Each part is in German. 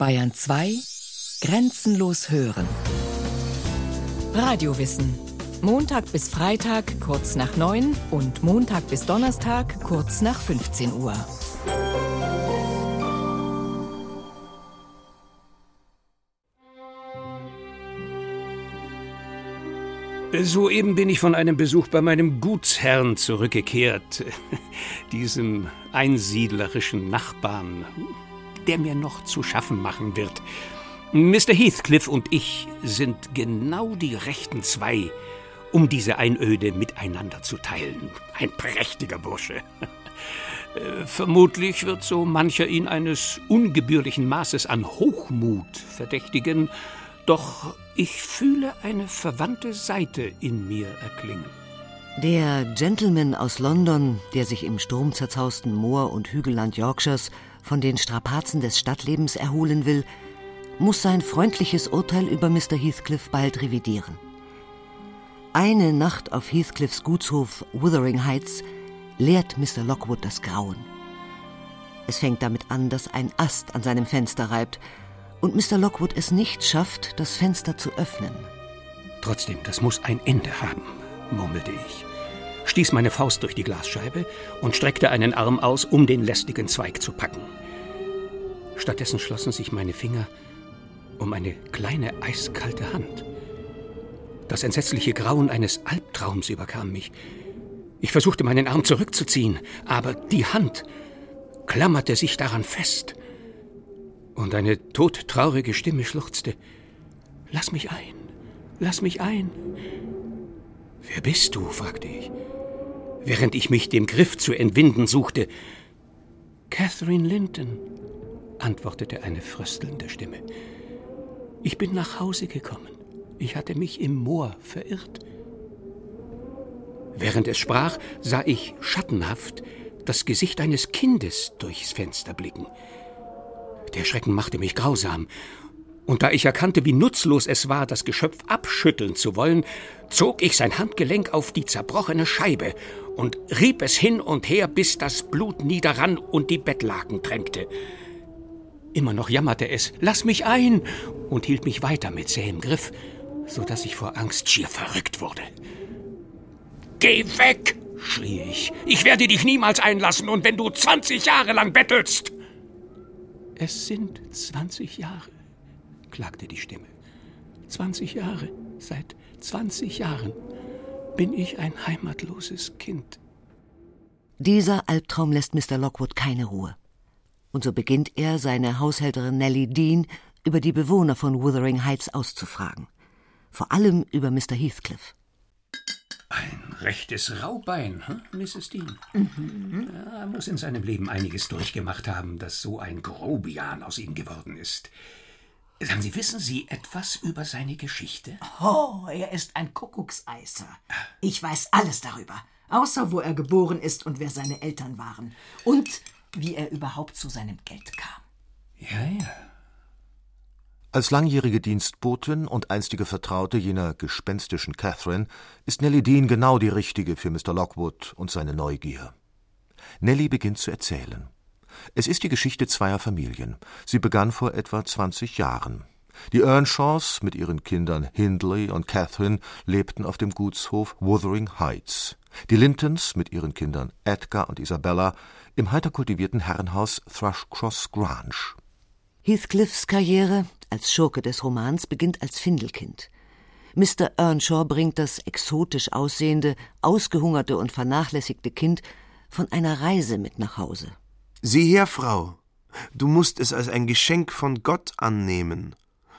Bayern 2 Grenzenlos hören. Radiowissen. Montag bis Freitag kurz nach 9 und Montag bis Donnerstag kurz nach 15 Uhr. Soeben bin ich von einem Besuch bei meinem Gutsherrn zurückgekehrt, diesem einsiedlerischen Nachbarn, der mir noch zu schaffen machen wird. Mr. Heathcliff und ich sind genau die rechten zwei, um diese Einöde miteinander zu teilen. Ein prächtiger Bursche. Äh, vermutlich wird so mancher ihn eines ungebührlichen Maßes an Hochmut verdächtigen, doch ich fühle eine verwandte Seite in mir erklingen. Der Gentleman aus London, der sich im sturmzerzausten Moor- und Hügelland Yorkshires von den Strapazen des Stadtlebens erholen will, muss sein freundliches Urteil über Mr. Heathcliff bald revidieren. Eine Nacht auf Heathcliffs Gutshof Wuthering Heights lehrt Mr. Lockwood das Grauen. Es fängt damit an, dass ein Ast an seinem Fenster reibt und Mr. Lockwood es nicht schafft, das Fenster zu öffnen. Trotzdem, das muss ein Ende haben, murmelte ich, stieß meine Faust durch die Glasscheibe und streckte einen Arm aus, um den lästigen Zweig zu packen. Stattdessen schlossen sich meine Finger um eine kleine eiskalte Hand. Das entsetzliche Grauen eines Albtraums überkam mich. Ich versuchte meinen Arm zurückzuziehen, aber die Hand klammerte sich daran fest und eine todtraurige Stimme schluchzte. Lass mich ein, lass mich ein. Wer bist du? fragte ich, während ich mich dem Griff zu entwinden suchte. Catherine Linton, antwortete eine fröstelnde Stimme. Ich bin nach Hause gekommen. Ich hatte mich im Moor verirrt. Während es sprach, sah ich schattenhaft das Gesicht eines Kindes durchs Fenster blicken. Der Schrecken machte mich grausam. Und da ich erkannte, wie nutzlos es war, das Geschöpf abschütteln zu wollen, zog ich sein Handgelenk auf die zerbrochene Scheibe und rieb es hin und her, bis das Blut niederrann und die Bettlaken drängte. Immer noch jammerte es, lass mich ein, und hielt mich weiter mit zähem Griff, so dass ich vor Angst schier verrückt wurde. Geh weg, schrie ich. Ich werde dich niemals einlassen, und wenn du zwanzig Jahre lang bettelst. Es sind 20 Jahre, klagte die Stimme. 20 Jahre, seit 20 Jahren bin ich ein heimatloses Kind. Dieser Albtraum lässt Mr. Lockwood keine Ruhe. Und so beginnt er, seine Haushälterin Nellie Dean über die Bewohner von Wuthering Heights auszufragen. Vor allem über Mr. Heathcliff. Ein rechtes Raubein, hm, Mrs. Dean. Mhm. Er muss in seinem Leben einiges durchgemacht haben, dass so ein Grobian aus ihm geworden ist. Sagen Sie, wissen Sie etwas über seine Geschichte? Oh, er ist ein Kuckuckseiser. Ich weiß alles darüber, außer wo er geboren ist und wer seine Eltern waren. Und wie er überhaupt zu seinem Geld kam. Ja, ja. Als langjährige Dienstbotin und einstige Vertraute jener gespenstischen Catherine ist Nellie Dean genau die richtige für Mr. Lockwood und seine Neugier. Nellie beginnt zu erzählen. Es ist die Geschichte zweier Familien. Sie begann vor etwa 20 Jahren. Die Earnshaws mit ihren Kindern Hindley und Catherine lebten auf dem Gutshof Wuthering Heights. Die Lintons mit ihren Kindern Edgar und Isabella im heiter kultivierten Herrenhaus Thrushcross Grange. Heathcliffs Karriere als Schurke des Romans beginnt als Findelkind. Mr. Earnshaw bringt das exotisch aussehende, ausgehungerte und vernachlässigte Kind von einer Reise mit nach Hause. Sieh her, Frau, du musst es als ein Geschenk von Gott annehmen,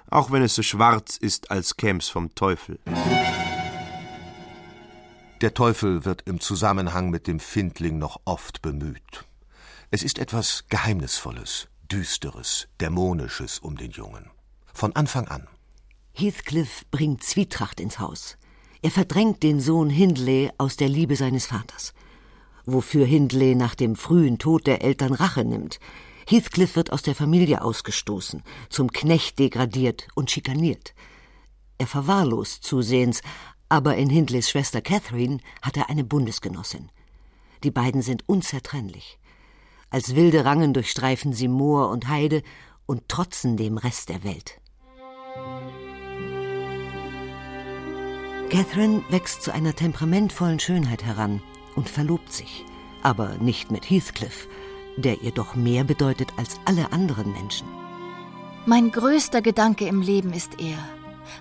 auch wenn es so schwarz ist, als käm's vom Teufel. Der Teufel wird im Zusammenhang mit dem Findling noch oft bemüht. Es ist etwas Geheimnisvolles, Düsteres, Dämonisches um den Jungen. Von Anfang an. Heathcliff bringt Zwietracht ins Haus. Er verdrängt den Sohn Hindley aus der Liebe seines Vaters. Wofür Hindley nach dem frühen Tod der Eltern Rache nimmt. Heathcliff wird aus der Familie ausgestoßen, zum Knecht degradiert und schikaniert. Er verwahrlost zusehends, aber in Hindleys Schwester Catherine hat er eine Bundesgenossin. Die beiden sind unzertrennlich. Als wilde Rangen durchstreifen sie Moor und Heide und trotzen dem Rest der Welt. Catherine wächst zu einer temperamentvollen Schönheit heran und verlobt sich, aber nicht mit Heathcliff, der ihr doch mehr bedeutet als alle anderen Menschen. Mein größter Gedanke im Leben ist er.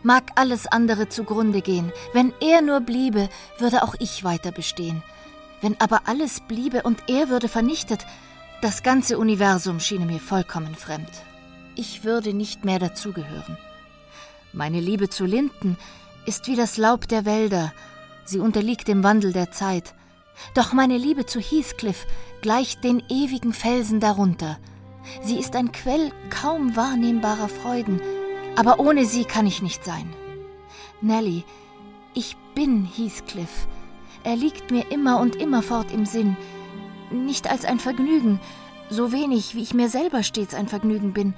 Mag alles andere zugrunde gehen, wenn er nur bliebe, würde auch ich weiter bestehen. Wenn aber alles bliebe und er würde vernichtet, das ganze Universum schiene mir vollkommen fremd. Ich würde nicht mehr dazugehören. Meine Liebe zu Linden ist wie das Laub der Wälder, sie unterliegt dem Wandel der Zeit. Doch meine Liebe zu Heathcliff gleicht den ewigen Felsen darunter. Sie ist ein Quell kaum wahrnehmbarer Freuden, aber ohne sie kann ich nicht sein. Nellie, ich bin Heathcliff. Er liegt mir immer und immerfort im Sinn. Nicht als ein Vergnügen, so wenig wie ich mir selber stets ein Vergnügen bin,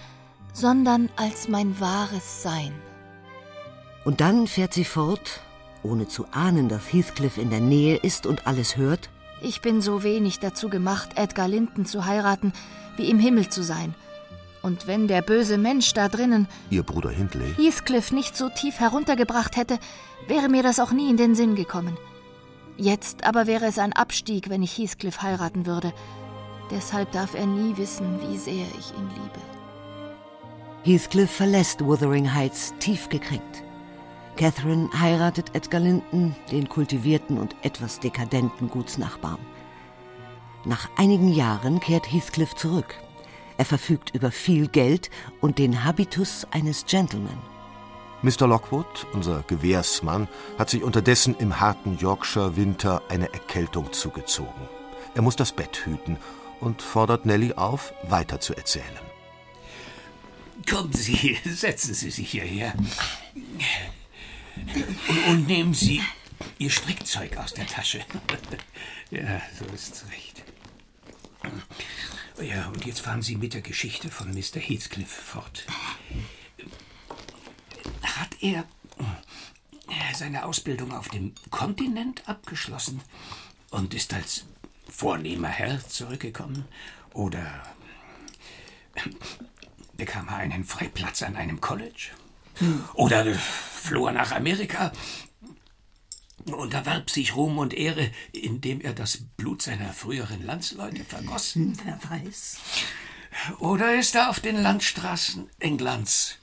sondern als mein wahres Sein. Und dann fährt sie fort, ohne zu ahnen, dass Heathcliff in der Nähe ist und alles hört. Ich bin so wenig dazu gemacht, Edgar Linton zu heiraten, wie im Himmel zu sein. Und wenn der böse Mensch da drinnen, Ihr Bruder Hindley, Heathcliff nicht so tief heruntergebracht hätte, wäre mir das auch nie in den Sinn gekommen. Jetzt aber wäre es ein Abstieg, wenn ich Heathcliff heiraten würde. Deshalb darf er nie wissen, wie sehr ich ihn liebe. Heathcliff verlässt Wuthering Heights tief gekränkt. Catherine heiratet Edgar Linton, den kultivierten und etwas dekadenten Gutsnachbarn. Nach einigen Jahren kehrt Heathcliff zurück. Er verfügt über viel Geld und den Habitus eines Gentleman. Mr. Lockwood, unser Gewährsmann, hat sich unterdessen im harten Yorkshire-Winter eine Erkältung zugezogen. Er muss das Bett hüten und fordert Nellie auf, weiter zu erzählen. Kommen Sie, setzen Sie sich hierher. Und, nehmen Sie Ihr Strickzeug aus der Tasche. Ja, so ist's recht. Ja, und jetzt fahren Sie mit der Geschichte von Mr. Heathcliff fort. Hat er äh, seine Ausbildung auf dem Kontinent abgeschlossen und ist als vornehmer Herr zurückgekommen? Oder äh, bekam er einen Freiplatz an einem College? Oder floh er nach Amerika und erwarb sich Ruhm und Ehre, indem er das Blut seiner früheren Landsleute vergoss? Wer weiß. Oder ist er auf den Landstraßen Englands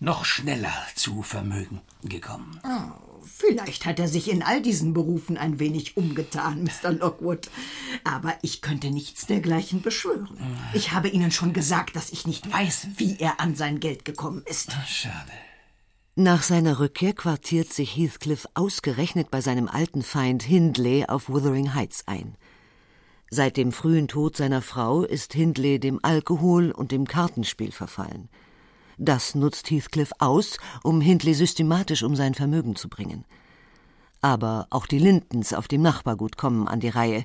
noch schneller zu Vermögen gekommen? Vielleicht hat er sich in all diesen Berufen ein wenig umgetan, Mr. Lockwood. Aber ich könnte nichts dergleichen beschwören. Ich habe Ihnen schon gesagt, dass ich nicht weiß, wie er an sein Geld gekommen ist. Schade. Nach seiner Rückkehr quartiert sich Heathcliff ausgerechnet bei seinem alten Feind Hindley auf Wuthering Heights ein. Seit dem frühen Tod seiner Frau ist Hindley dem Alkohol und dem Kartenspiel verfallen. Das nutzt Heathcliff aus, um Hindley systematisch um sein Vermögen zu bringen. Aber auch die Lintons auf dem Nachbargut kommen an die Reihe.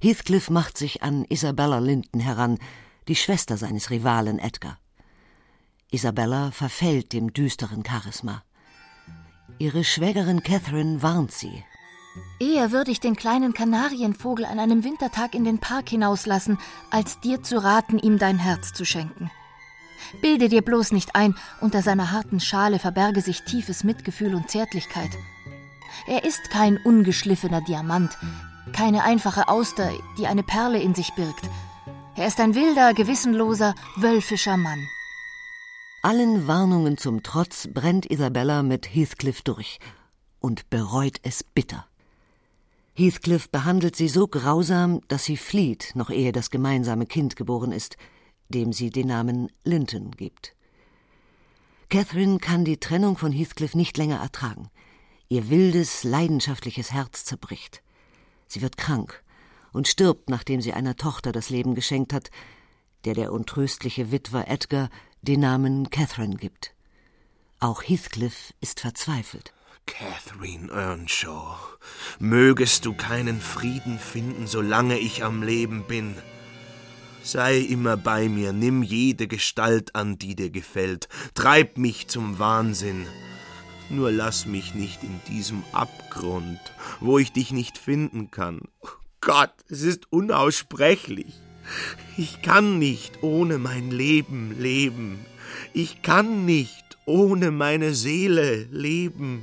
Heathcliff macht sich an Isabella Linton heran, die Schwester seines Rivalen Edgar. Isabella verfällt dem düsteren Charisma. Ihre Schwägerin Catherine warnt sie. Eher würde ich den kleinen Kanarienvogel an einem Wintertag in den Park hinauslassen, als dir zu raten, ihm dein Herz zu schenken. Bilde dir bloß nicht ein, unter seiner harten Schale verberge sich tiefes Mitgefühl und Zärtlichkeit. Er ist kein ungeschliffener Diamant, keine einfache Auster, die eine Perle in sich birgt. Er ist ein wilder, gewissenloser, wölfischer Mann. Allen Warnungen zum Trotz brennt Isabella mit Heathcliff durch und bereut es bitter. Heathcliff behandelt sie so grausam, dass sie flieht, noch ehe das gemeinsame Kind geboren ist, dem sie den Namen Linton gibt. Catherine kann die Trennung von Heathcliff nicht länger ertragen. Ihr wildes, leidenschaftliches Herz zerbricht. Sie wird krank und stirbt, nachdem sie einer Tochter das Leben geschenkt hat, der der untröstliche Witwer Edgar den Namen Catherine gibt. Auch Heathcliff ist verzweifelt. Catherine Earnshaw, mögest du keinen Frieden finden, solange ich am Leben bin. Sei immer bei mir, nimm jede Gestalt an, die dir gefällt, treib mich zum Wahnsinn. Nur lass mich nicht in diesem Abgrund, wo ich dich nicht finden kann. Gott, es ist unaussprechlich. Ich kann nicht ohne mein Leben leben. Ich kann nicht ohne meine Seele leben.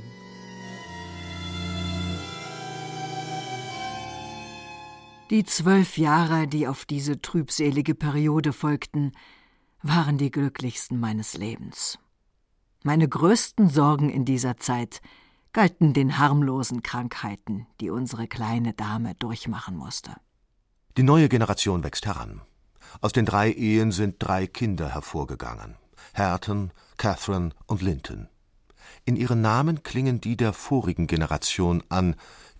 Die zwölf Jahre, die auf diese trübselige Periode folgten, waren die glücklichsten meines Lebens. Meine größten Sorgen in dieser Zeit galten den harmlosen Krankheiten, die unsere kleine Dame durchmachen musste. Die neue Generation wächst heran. Aus den drei Ehen sind drei Kinder hervorgegangen. Hareton, Catherine und Linton. In ihren Namen klingen die der vorigen Generation an,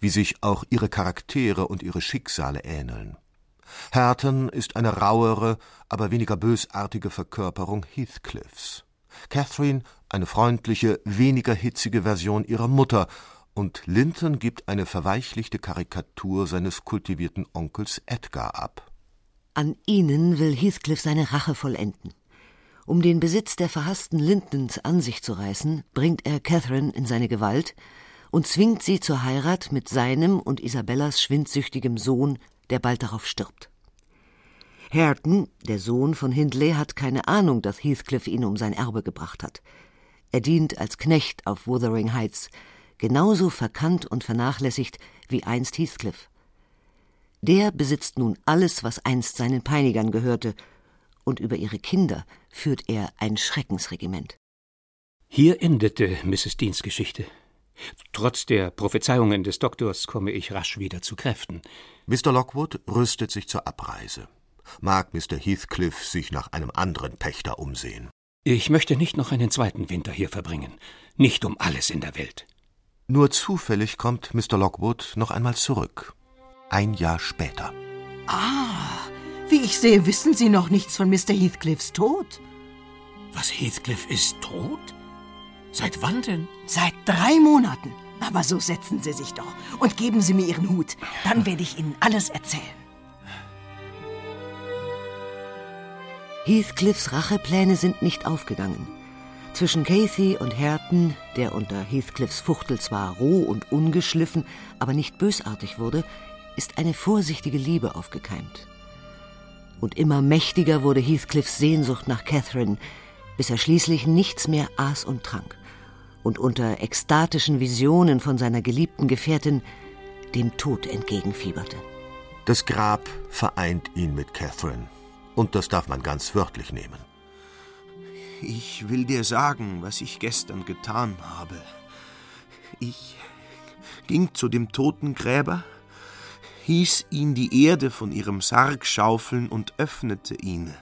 wie sich auch ihre Charaktere und ihre Schicksale ähneln. Hareton ist eine rauere, aber weniger bösartige Verkörperung Heathcliffs. Catherine eine freundliche, weniger hitzige Version ihrer Mutter, und Linton gibt eine verweichlichte Karikatur seines kultivierten Onkels Edgar ab. An ihnen will Heathcliff seine Rache vollenden. Um den Besitz der verhassten Lintons an sich zu reißen, bringt er Catherine in seine Gewalt und zwingt sie zur Heirat mit seinem und Isabellas schwindsüchtigem Sohn, der bald darauf stirbt. Hareton, der Sohn von Hindley, hat keine Ahnung, dass Heathcliff ihn um sein Erbe gebracht hat. Er dient als Knecht auf Wuthering Heights, genauso verkannt und vernachlässigt wie einst Heathcliff. Der besitzt nun alles, was einst seinen Peinigern gehörte, und über ihre Kinder führt er ein Schreckensregiment. Hier endete Mrs. Deans Geschichte. Trotz der Prophezeiungen des Doktors komme ich rasch wieder zu Kräften. Mr. Lockwood rüstet sich zur Abreise. Mag Mr. Heathcliff sich nach einem anderen Pächter umsehen. Ich möchte nicht noch einen zweiten Winter hier verbringen. Nicht um alles in der Welt. Nur zufällig kommt Mr. Lockwood noch einmal zurück. Ein Jahr später. Ah, wie ich sehe, wissen Sie noch nichts von Mr. Heathcliffs Tod. Was, Heathcliff ist tot? Seit wann denn? Seit drei Monaten. Aber so setzen Sie sich doch und geben Sie mir Ihren Hut. Dann werde ich Ihnen alles erzählen. Heathcliffs Rachepläne sind nicht aufgegangen. Zwischen Cathy und Hareton, der unter Heathcliffs Fuchtel zwar roh und ungeschliffen, aber nicht bösartig wurde, ist eine vorsichtige Liebe aufgekeimt. Und immer mächtiger wurde Heathcliffs Sehnsucht nach Catherine, bis er schließlich nichts mehr aß und trank und unter ekstatischen Visionen von seiner geliebten Gefährtin dem Tod entgegenfieberte. Das Grab vereint ihn mit Catherine, und das darf man ganz wörtlich nehmen. Ich will dir sagen, was ich gestern getan habe. Ich ging zu dem toten Gräber, hieß ihn die Erde von ihrem Sarg schaufeln und öffnete ihn.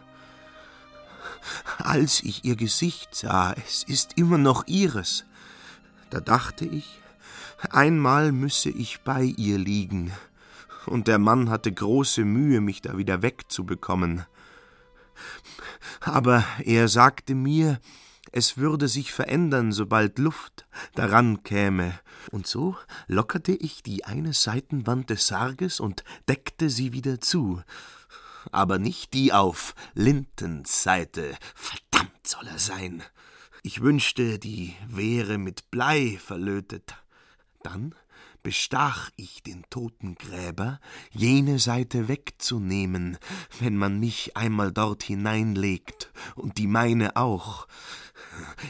Als ich ihr Gesicht sah, es ist immer noch ihres, da dachte ich, einmal müsse ich bei ihr liegen, und der Mann hatte große Mühe, mich da wieder wegzubekommen. Aber er sagte mir, es würde sich verändern, sobald Luft daran käme, und so lockerte ich die eine Seitenwand des Sarges und deckte sie wieder zu, aber nicht die auf Lintens Seite, verdammt soll er sein. Ich wünschte, die wäre mit Blei verlötet. Dann bestach ich den Totengräber, jene Seite wegzunehmen, wenn man mich einmal dort hineinlegt, und die meine auch.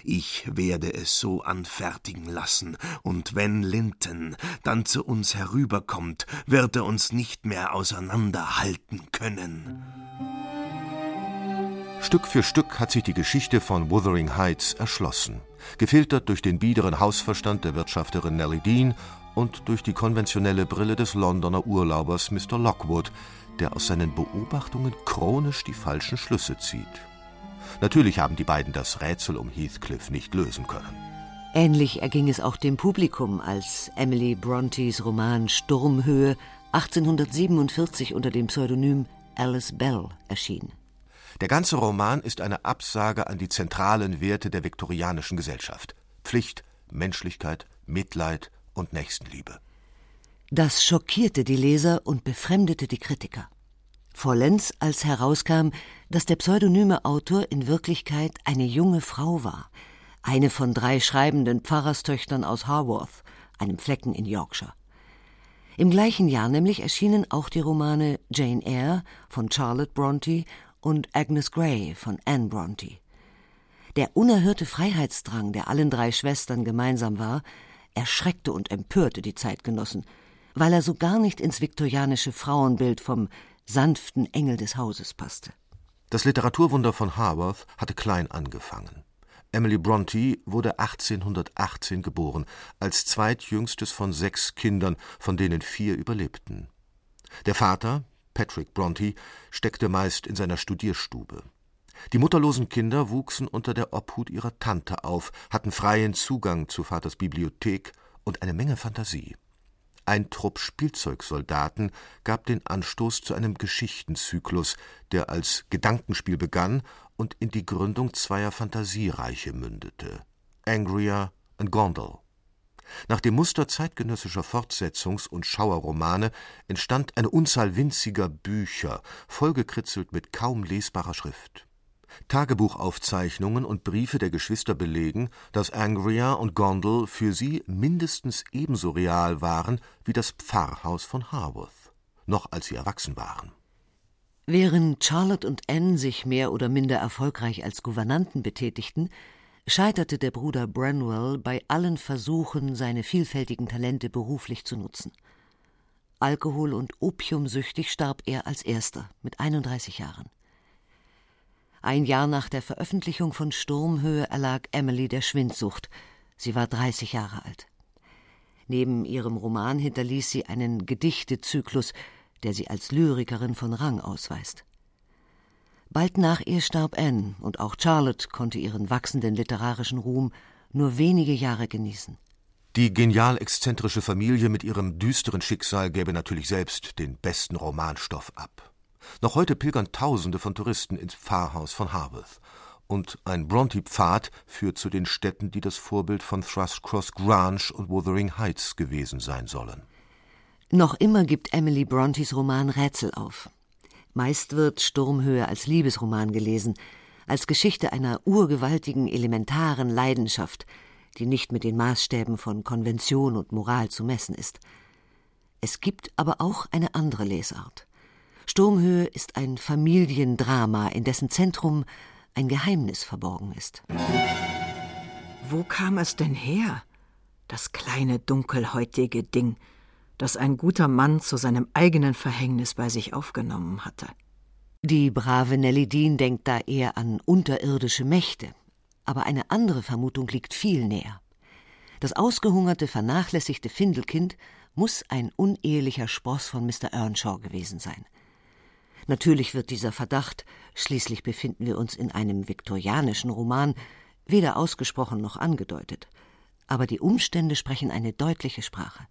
Ich werde es so anfertigen lassen, und wenn Linton dann zu uns herüberkommt, wird er uns nicht mehr auseinanderhalten können. Stück für Stück hat sich die Geschichte von Wuthering Heights erschlossen, gefiltert durch den biederen Hausverstand der Wirtschafterin Nellie Dean und durch die konventionelle Brille des Londoner Urlaubers Mr. Lockwood, der aus seinen Beobachtungen chronisch die falschen Schlüsse zieht. Natürlich haben die beiden das Rätsel um Heathcliff nicht lösen können. Ähnlich erging es auch dem Publikum, als Emily Brontes Roman Sturmhöhe 1847 unter dem Pseudonym Alice Bell erschien. Der ganze Roman ist eine Absage an die zentralen Werte der viktorianischen Gesellschaft Pflicht, Menschlichkeit, Mitleid und Nächstenliebe. Das schockierte die Leser und befremdete die Kritiker. Vollends, als herauskam, dass der pseudonyme Autor in Wirklichkeit eine junge Frau war, eine von drei schreibenden Pfarrerstöchtern aus Haworth, einem Flecken in Yorkshire. Im gleichen Jahr nämlich erschienen auch die Romane Jane Eyre von Charlotte Brontë und Agnes Grey von Anne Brontë. Der unerhörte Freiheitsdrang, der allen drei Schwestern gemeinsam war, erschreckte und empörte die Zeitgenossen, weil er so gar nicht ins viktorianische Frauenbild vom sanften Engel des Hauses passte. Das Literaturwunder von Haworth hatte klein angefangen. Emily Brontë wurde 1818 geboren, als zweitjüngstes von sechs Kindern, von denen vier überlebten. Der Vater, Patrick Brontë, steckte meist in seiner Studierstube. Die mutterlosen Kinder wuchsen unter der Obhut ihrer Tante auf, hatten freien Zugang zu Vaters Bibliothek und eine Menge Fantasie. Ein Trupp Spielzeugsoldaten gab den Anstoß zu einem Geschichtenzyklus, der als Gedankenspiel begann und in die Gründung zweier Fantasiereiche mündete: Angria und Gondel. Nach dem Muster zeitgenössischer Fortsetzungs- und Schauerromane entstand eine Unzahl winziger Bücher, vollgekritzelt mit kaum lesbarer Schrift. Tagebuchaufzeichnungen und Briefe der Geschwister belegen, dass Angria und Gondel für sie mindestens ebenso real waren wie das Pfarrhaus von Haworth, noch als sie erwachsen waren. Während Charlotte und Anne sich mehr oder minder erfolgreich als Gouvernanten betätigten, scheiterte der Bruder Branwell bei allen Versuchen, seine vielfältigen Talente beruflich zu nutzen. Alkohol- und opiumsüchtig starb er als erster mit 31 Jahren. Ein Jahr nach der Veröffentlichung von Sturmhöhe erlag Emily der Schwindsucht. Sie war 30 Jahre alt. Neben ihrem Roman hinterließ sie einen Gedichtezyklus, der sie als Lyrikerin von Rang ausweist. Bald nach ihr starb Anne, und auch Charlotte konnte ihren wachsenden literarischen Ruhm nur wenige Jahre genießen. Die genial exzentrische Familie mit ihrem düsteren Schicksal gäbe natürlich selbst den besten Romanstoff ab. Noch heute pilgern Tausende von Touristen ins Pfarrhaus von Haworth. Und ein Brontë-Pfad führt zu den Städten, die das Vorbild von Thrushcross Grange und Wuthering Heights gewesen sein sollen. Noch immer gibt Emily Brontës Roman Rätsel auf. Meist wird Sturmhöhe als Liebesroman gelesen, als Geschichte einer urgewaltigen, elementaren Leidenschaft, die nicht mit den Maßstäben von Konvention und Moral zu messen ist. Es gibt aber auch eine andere Lesart. Sturmhöhe ist ein Familiendrama, in dessen Zentrum ein Geheimnis verborgen ist. Wo kam es denn her? Das kleine dunkelhäutige Ding, das ein guter Mann zu seinem eigenen Verhängnis bei sich aufgenommen hatte. Die brave Nelly Dean denkt da eher an unterirdische Mächte, aber eine andere Vermutung liegt viel näher. Das ausgehungerte, vernachlässigte Findelkind muss ein unehelicher Spross von Mr. Earnshaw gewesen sein. Natürlich wird dieser Verdacht, schließlich befinden wir uns in einem viktorianischen Roman, weder ausgesprochen noch angedeutet. Aber die Umstände sprechen eine deutliche Sprache.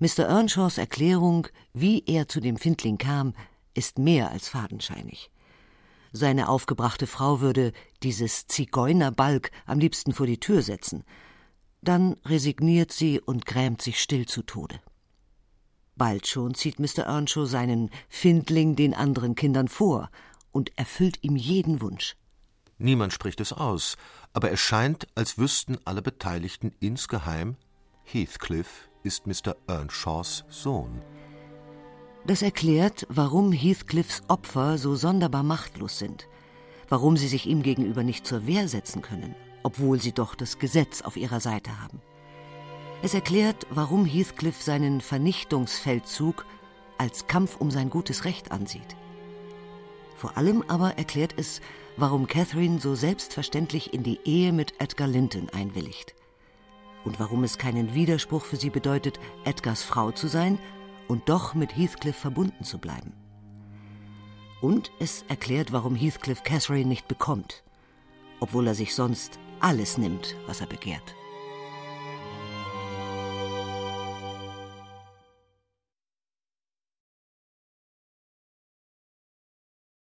Mr. Earnshaws Erklärung, wie er zu dem Findling kam, ist mehr als fadenscheinig. Seine aufgebrachte Frau würde dieses Zigeunerbalg am liebsten vor die Tür setzen. Dann resigniert sie und grämt sich still zu Tode. Bald schon zieht Mr. Earnshaw seinen Findling den anderen Kindern vor und erfüllt ihm jeden Wunsch. Niemand spricht es aus, aber es scheint, als wüssten alle Beteiligten insgeheim, Heathcliff ist Mr. Earnshaws Sohn. Das erklärt, warum Heathcliffs Opfer so sonderbar machtlos sind, warum sie sich ihm gegenüber nicht zur Wehr setzen können, obwohl sie doch das Gesetz auf ihrer Seite haben. Es erklärt, warum Heathcliff seinen Vernichtungsfeldzug als Kampf um sein gutes Recht ansieht. Vor allem aber erklärt es, warum Catherine so selbstverständlich in die Ehe mit Edgar Linton einwilligt. Und warum es keinen Widerspruch für sie bedeutet, Edgars Frau zu sein und doch mit Heathcliff verbunden zu bleiben. Und es erklärt, warum Heathcliff Catherine nicht bekommt, obwohl er sich sonst alles nimmt, was er begehrt.